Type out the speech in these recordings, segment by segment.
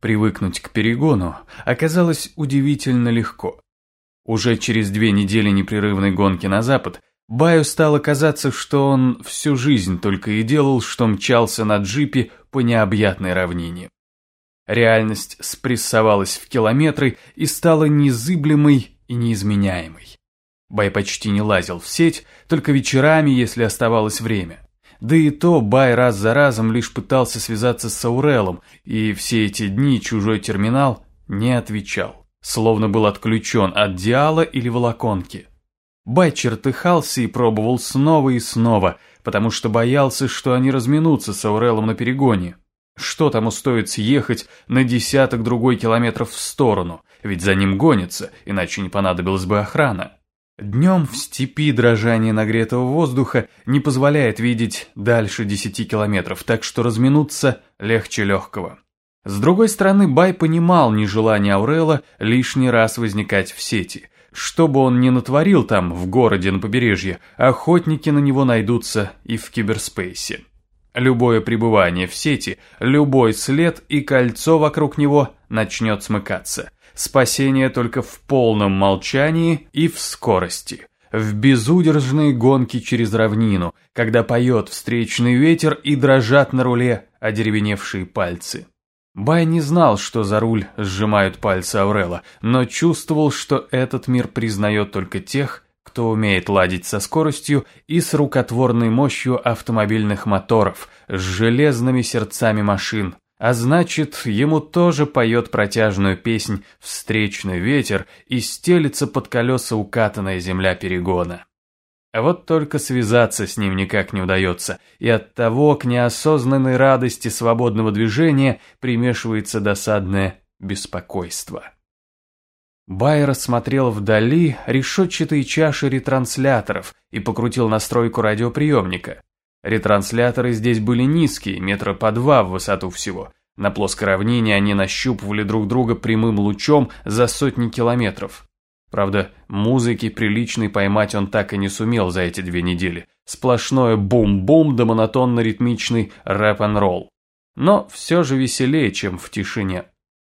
Привыкнуть к перегону оказалось удивительно легко. Уже через две недели непрерывной гонки на запад Баю стало казаться, что он всю жизнь только и делал, что мчался на джипе по необъятной равнине. Реальность спрессовалась в километры и стала незыблемой и неизменяемой. Бай почти не лазил в сеть, только вечерами, если оставалось время. Да и то Бай раз за разом лишь пытался связаться с Аурелом, и все эти дни чужой терминал не отвечал, словно был отключен от диала или волоконки. Бай чертыхался и пробовал снова и снова, потому что боялся, что они разминутся с Аурелом на перегоне. Что тому стоит съехать на десяток другой километров в сторону, ведь за ним гонится, иначе не понадобилась бы охрана. Днем в степи дрожание нагретого воздуха не позволяет видеть дальше десяти километров, так что разминуться легче легкого. С другой стороны, Бай понимал нежелание Аурела лишний раз возникать в сети. Что бы он ни натворил там, в городе на побережье, охотники на него найдутся и в киберспейсе. Любое пребывание в сети, любой след и кольцо вокруг него начнет смыкаться. Спасение только в полном молчании и в скорости. В безудержной гонке через равнину, когда поет встречный ветер и дрожат на руле одеревеневшие пальцы. Бай не знал, что за руль сжимают пальцы Аурела, но чувствовал, что этот мир признает только тех, кто умеет ладить со скоростью и с рукотворной мощью автомобильных моторов, с железными сердцами машин. А значит, ему тоже поет протяжную песнь «Встречный ветер» и стелится под колеса укатанная земля перегона. А вот только связаться с ним никак не удается, и оттого к неосознанной радости свободного движения примешивается досадное беспокойство. Байер смотрел вдали решетчатые чаши ретрансляторов и покрутил настройку радиоприемника. Ретрансляторы здесь были низкие, метра по два в высоту всего. На плоской равнине они нащупывали друг друга прямым лучом за сотни километров. Правда, музыки приличной поймать он так и не сумел за эти две недели. Сплошное бум-бум да монотонно-ритмичный рэп-н-ролл. Но все же веселее, чем в тишине.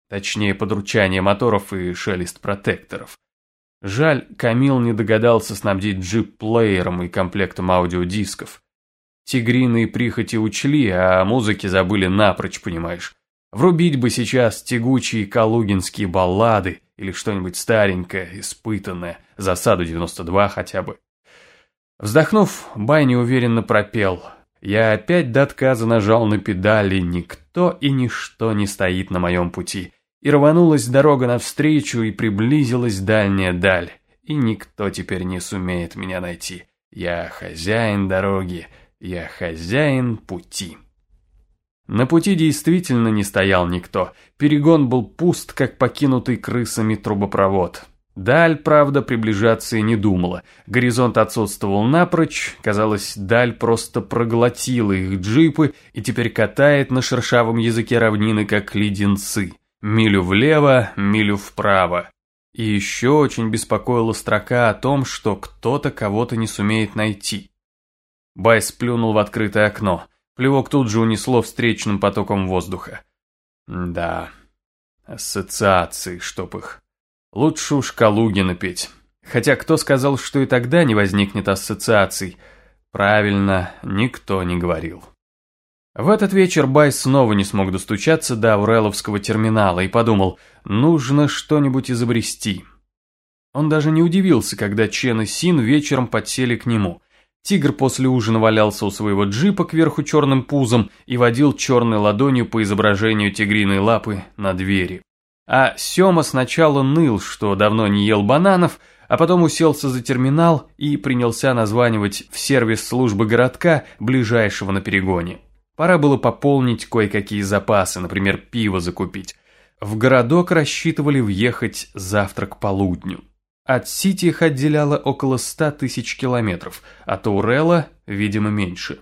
Точнее, подручание моторов и шелест протекторов. Жаль, Камил не догадался снабдить джип плеером и комплектом аудиодисков. Тигриные прихоти учли, а музыки забыли напрочь, понимаешь. Врубить бы сейчас тягучие калугинские баллады или что-нибудь старенькое, испытанное, засаду 92 хотя бы. Вздохнув, Бай неуверенно пропел. Я опять до отказа нажал на педали, никто и ничто не стоит на моем пути и рванулась дорога навстречу, и приблизилась дальняя даль, и никто теперь не сумеет меня найти. Я хозяин дороги, я хозяин пути. На пути действительно не стоял никто, перегон был пуст, как покинутый крысами трубопровод. Даль, правда, приближаться и не думала. Горизонт отсутствовал напрочь, казалось, Даль просто проглотила их джипы и теперь катает на шершавом языке равнины, как леденцы. Милю влево, милю вправо. И еще очень беспокоила строка о том, что кто-то кого-то не сумеет найти. Бай сплюнул в открытое окно. Плевок тут же унесло встречным потоком воздуха. Да, ассоциации, чтоб их. Лучше уж Калугина петь. Хотя кто сказал, что и тогда не возникнет ассоциаций? Правильно, никто не говорил. В этот вечер Бай снова не смог достучаться до Ауреловского терминала и подумал, нужно что-нибудь изобрести. Он даже не удивился, когда Чен и Син вечером подсели к нему. Тигр после ужина валялся у своего джипа кверху черным пузом и водил черной ладонью по изображению тигриной лапы на двери. А Сема сначала ныл, что давно не ел бананов, а потом уселся за терминал и принялся названивать в сервис службы городка, ближайшего на перегоне. Пора было пополнить кое-какие запасы, например, пиво закупить. В городок рассчитывали въехать завтра к полудню. От Сити их отделяло около ста тысяч километров, а Таурелла, видимо, меньше.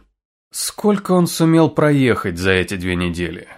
Сколько он сумел проехать за эти две недели?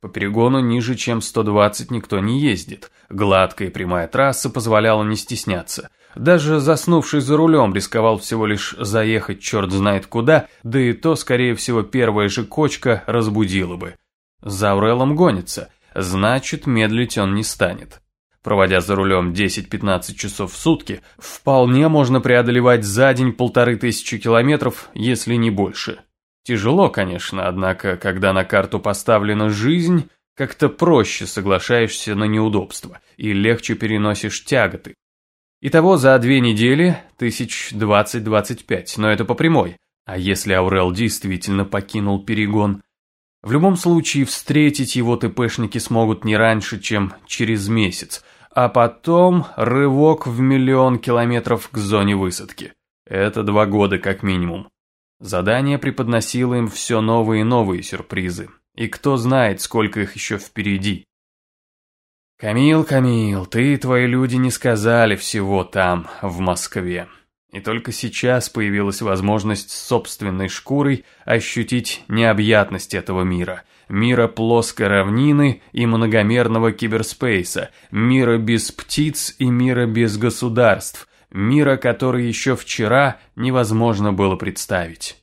По перегону ниже, чем 120 никто не ездит. Гладкая и прямая трасса позволяла не стесняться. Даже заснувший за рулем рисковал всего лишь заехать черт знает куда, да и то, скорее всего, первая же кочка разбудила бы. За Аурелом гонится. значит медлить он не станет. Проводя за рулем 10-15 часов в сутки, вполне можно преодолевать за день полторы тысячи километров, если не больше. Тяжело, конечно, однако, когда на карту поставлена жизнь, как-то проще соглашаешься на неудобства и легче переносишь тяготы. Итого за две недели тысяч двадцать-двадцать пять, но это по прямой. А если Аурел действительно покинул перегон? В любом случае встретить его ТПшники смогут не раньше, чем через месяц, а потом рывок в миллион километров к зоне высадки. Это два года как минимум. Задание преподносило им все новые и новые сюрпризы. И кто знает, сколько их еще впереди. Камил, Камил, ты и твои люди не сказали всего там, в Москве. И только сейчас появилась возможность собственной шкурой ощутить необъятность этого мира. Мира плоской равнины и многомерного киберспейса, мира без птиц и мира без государств, мира, который еще вчера невозможно было представить.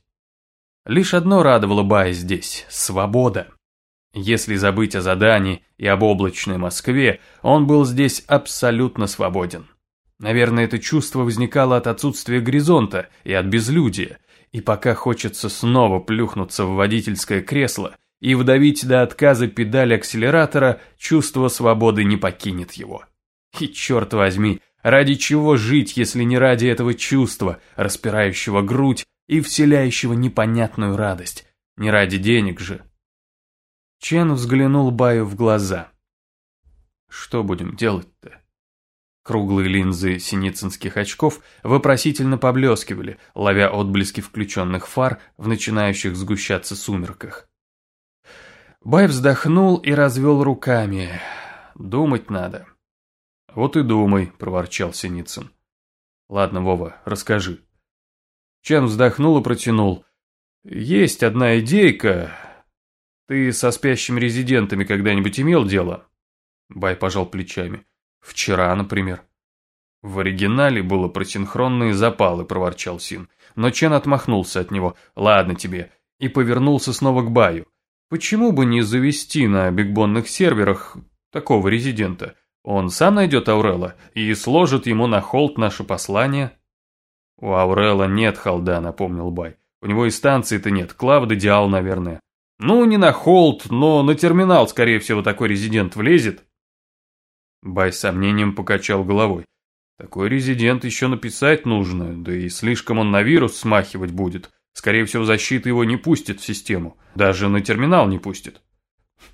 Лишь одно радовало Бая здесь – свобода. Если забыть о задании и об облачной Москве, он был здесь абсолютно свободен. Наверное, это чувство возникало от отсутствия горизонта и от безлюдия, и пока хочется снова плюхнуться в водительское кресло и вдавить до отказа педаль акселератора, чувство свободы не покинет его. И черт возьми, ради чего жить, если не ради этого чувства, распирающего грудь и вселяющего непонятную радость. Не ради денег же. Чен взглянул Баю в глаза. «Что будем делать-то?» Круглые линзы синицынских очков вопросительно поблескивали, ловя отблески включенных фар в начинающих сгущаться сумерках. Бай вздохнул и развел руками. «Думать надо». «Вот и думай», — проворчал Синицын. «Ладно, Вова, расскажи». Чен вздохнул и протянул. «Есть одна идейка. Ты со спящими резидентами когда-нибудь имел дело?» Бай пожал плечами. «Вчера, например». В оригинале было про синхронные запалы, проворчал Син. Но Чен отмахнулся от него. «Ладно тебе». И повернулся снова к Баю. «Почему бы не завести на бигбонных серверах такого резидента? Он сам найдет Аурела и сложит ему на холд наше послание». «У Аурела нет холда», — напомнил Бай. «У него и станции-то нет, клавд идеал, наверное». «Ну, не на холд, но на терминал, скорее всего, такой резидент влезет». Бай с сомнением покачал головой. «Такой резидент еще написать нужно, да и слишком он на вирус смахивать будет. Скорее всего, защита его не пустит в систему, даже на терминал не пустит».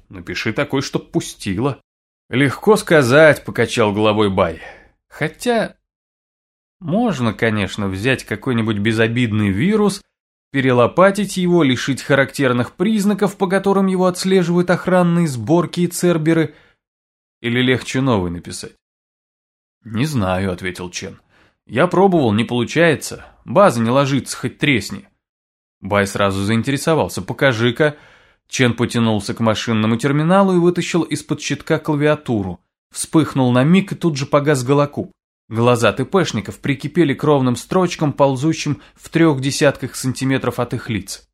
«Напиши такой, чтоб пустила». «Легко сказать», — покачал головой Бай. «Хотя можно, конечно, взять какой-нибудь безобидный вирус, перелопатить его, лишить характерных признаков, по которым его отслеживают охранные сборки и церберы, или легче новый написать? «Не знаю», — ответил Чен. «Я пробовал, не получается. База не ложится, хоть тресни». Бай сразу заинтересовался. «Покажи-ка». Чен потянулся к машинному терминалу и вытащил из-под щитка клавиатуру. Вспыхнул на миг и тут же погас голокуб. Глаза ТПшников прикипели к ровным строчкам, ползущим в трех десятках сантиметров от их лиц.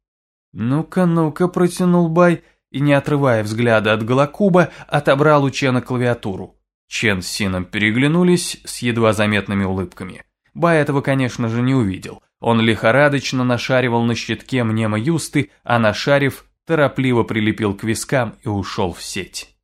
«Ну-ка, ну-ка», — протянул Бай, и, не отрывая взгляда от Голокуба, отобрал у Чена клавиатуру. Чен с Сином переглянулись с едва заметными улыбками. Бай этого, конечно же, не увидел. Он лихорадочно нашаривал на щитке мнемо-юсты, а нашарив, торопливо прилепил к вискам и ушел в сеть.